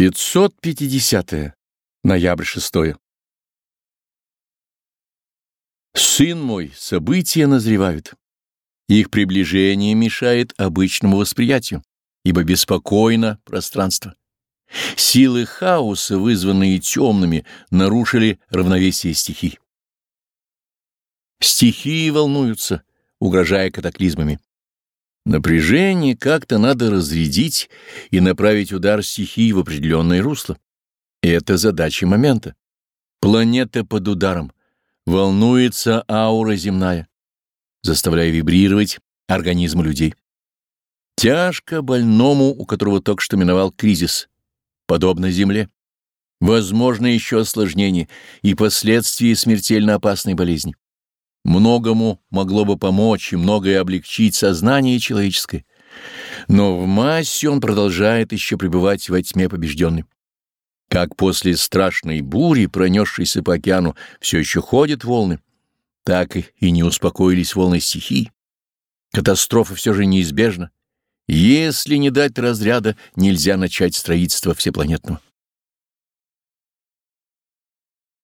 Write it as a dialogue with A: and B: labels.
A: 550. -е. Ноябрь 6. Сын мой, события назревают. Их приближение мешает обычному восприятию, ибо беспокойно пространство. Силы хаоса, вызванные темными, нарушили равновесие стихий. Стихии волнуются, угрожая катаклизмами. Напряжение как-то надо разрядить и направить удар стихии в определенное русло. Это задача момента. Планета под ударом. Волнуется аура земная, заставляя вибрировать организм людей. Тяжко больному, у которого только что миновал кризис, подобно Земле. Возможно еще осложнение и последствия смертельно опасной болезни. Многому могло бы помочь и многое облегчить сознание человеческое. Но в массе он продолжает еще пребывать во тьме побежденной. Как после страшной бури, пронесшейся по океану, все еще ходят волны, так и не успокоились волны стихий. Катастрофа все же неизбежна. Если не дать разряда, нельзя начать строительство всепланетного.